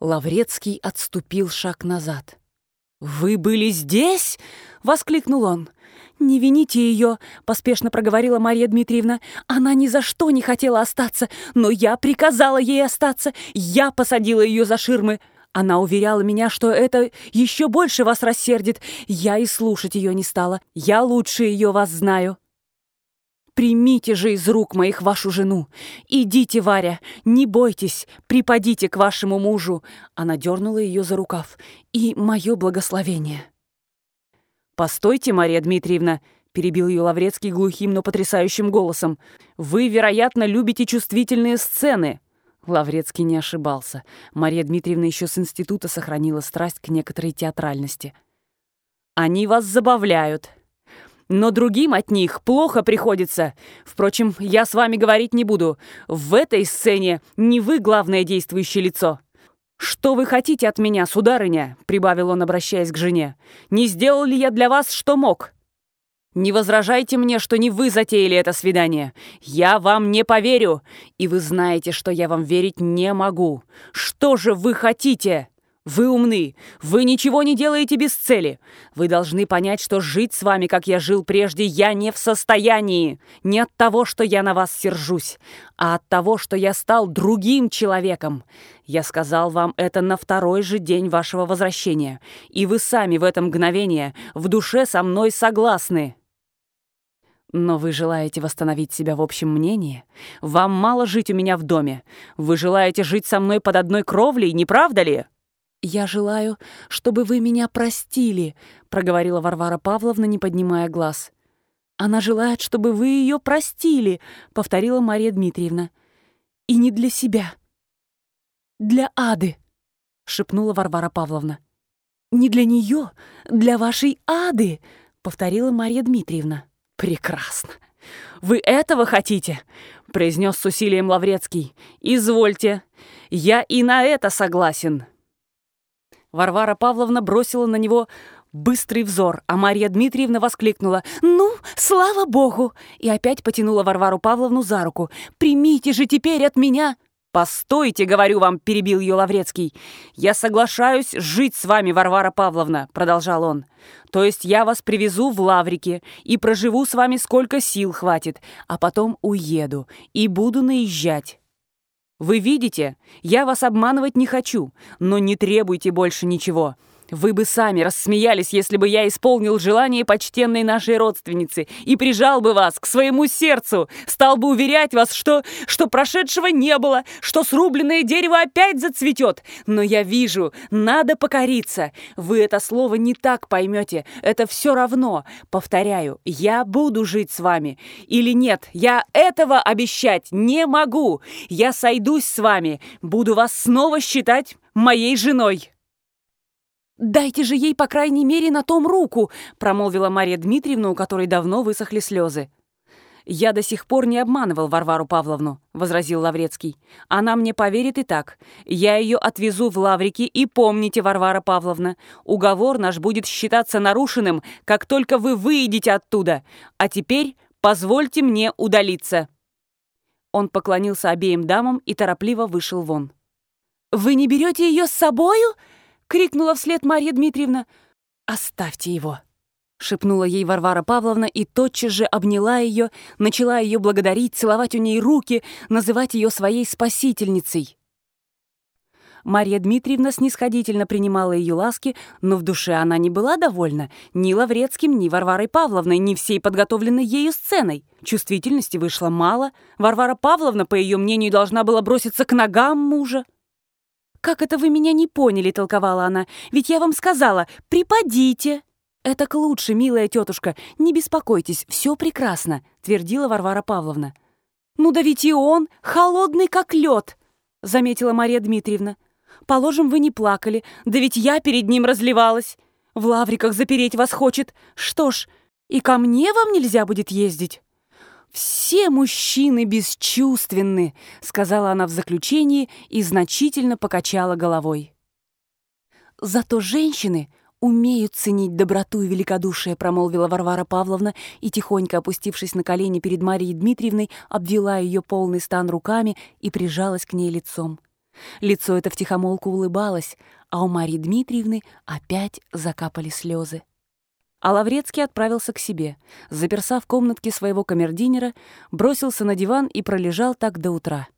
Лаврецкий отступил шаг назад. «Вы были здесь?» — воскликнул он. «Не вините ее», — поспешно проговорила Мария Дмитриевна. «Она ни за что не хотела остаться, но я приказала ей остаться. Я посадила ее за ширмы. Она уверяла меня, что это еще больше вас рассердит. Я и слушать ее не стала. Я лучше ее вас знаю». Примите же из рук моих вашу жену. Идите, Варя, не бойтесь, припадите к вашему мужу. Она дернула ее за рукав. И мое благословение. Постойте, Мария Дмитриевна, перебил ее Лаврецкий глухим, но потрясающим голосом. Вы, вероятно, любите чувствительные сцены. Лаврецкий не ошибался. Мария Дмитриевна еще с института сохранила страсть к некоторой театральности. «Они вас забавляют», но другим от них плохо приходится. Впрочем, я с вами говорить не буду. В этой сцене не вы главное действующее лицо». «Что вы хотите от меня, сударыня?» — прибавил он, обращаясь к жене. «Не сделал ли я для вас, что мог?» «Не возражайте мне, что не вы затеяли это свидание. Я вам не поверю, и вы знаете, что я вам верить не могу. Что же вы хотите?» Вы умны. Вы ничего не делаете без цели. Вы должны понять, что жить с вами, как я жил прежде, я не в состоянии. Не от того, что я на вас сержусь, а от того, что я стал другим человеком. Я сказал вам это на второй же день вашего возвращения. И вы сами в это мгновение в душе со мной согласны. Но вы желаете восстановить себя в общем мнении? Вам мало жить у меня в доме. Вы желаете жить со мной под одной кровлей, не правда ли?» «Я желаю, чтобы вы меня простили», — проговорила Варвара Павловна, не поднимая глаз. «Она желает, чтобы вы ее простили», — повторила Мария Дмитриевна. «И не для себя. Для Ады», — шепнула Варвара Павловна. «Не для нее, для вашей Ады», — повторила Мария Дмитриевна. «Прекрасно. Вы этого хотите?» — произнес с усилием Лаврецкий. «Извольте. Я и на это согласен». Варвара Павловна бросила на него быстрый взор, а Марья Дмитриевна воскликнула «Ну, слава богу!» и опять потянула Варвару Павловну за руку. «Примите же теперь от меня!» «Постойте, — говорю вам, — перебил ее Лаврецкий. Я соглашаюсь жить с вами, Варвара Павловна, — продолжал он. То есть я вас привезу в Лаврики и проживу с вами сколько сил хватит, а потом уеду и буду наезжать. Вы видите, я вас обманывать не хочу, но не требуйте больше ничего. Вы бы сами рассмеялись, если бы я исполнил желание почтенной нашей родственницы и прижал бы вас к своему сердцу, стал бы уверять вас, что, что прошедшего не было, что срубленное дерево опять зацветет. Но я вижу, надо покориться. Вы это слово не так поймете, это все равно. Повторяю, я буду жить с вами. Или нет, я этого обещать не могу. Я сойдусь с вами, буду вас снова считать моей женой. «Дайте же ей, по крайней мере, на том руку», промолвила Мария Дмитриевна, у которой давно высохли слезы. «Я до сих пор не обманывал Варвару Павловну», — возразил Лаврецкий. «Она мне поверит и так. Я ее отвезу в Лаврики, и помните, Варвара Павловна, уговор наш будет считаться нарушенным, как только вы выйдете оттуда. А теперь позвольте мне удалиться». Он поклонился обеим дамам и торопливо вышел вон. «Вы не берете ее с собою?» — крикнула вслед Марья Дмитриевна. «Оставьте его!» — шепнула ей Варвара Павловна и тотчас же обняла ее, начала ее благодарить, целовать у ней руки, называть ее своей спасительницей. Марья Дмитриевна снисходительно принимала ее ласки, но в душе она не была довольна ни Лаврецким, ни Варварой Павловной, ни всей подготовленной ею сценой. Чувствительности вышло мало. Варвара Павловна, по ее мнению, должна была броситься к ногам мужа. «Как это вы меня не поняли?» — толковала она. «Ведь я вам сказала, припадите!» «Это к лучше, милая тетушка, не беспокойтесь, все прекрасно», — твердила Варвара Павловна. «Ну да ведь и он холодный, как лед», — заметила Мария Дмитриевна. «Положим, вы не плакали, да ведь я перед ним разливалась. В лавриках запереть вас хочет. Что ж, и ко мне вам нельзя будет ездить». «Все мужчины бесчувственны», — сказала она в заключении и значительно покачала головой. «Зато женщины умеют ценить доброту и великодушие», — промолвила Варвара Павловна и, тихонько опустившись на колени перед Марией Дмитриевной, обвела ее полный стан руками и прижалась к ней лицом. Лицо это втихомолку улыбалось, а у Марии Дмитриевны опять закапали слезы. А Лаврецкий отправился к себе, заперся в комнатке своего камердинера, бросился на диван и пролежал так до утра.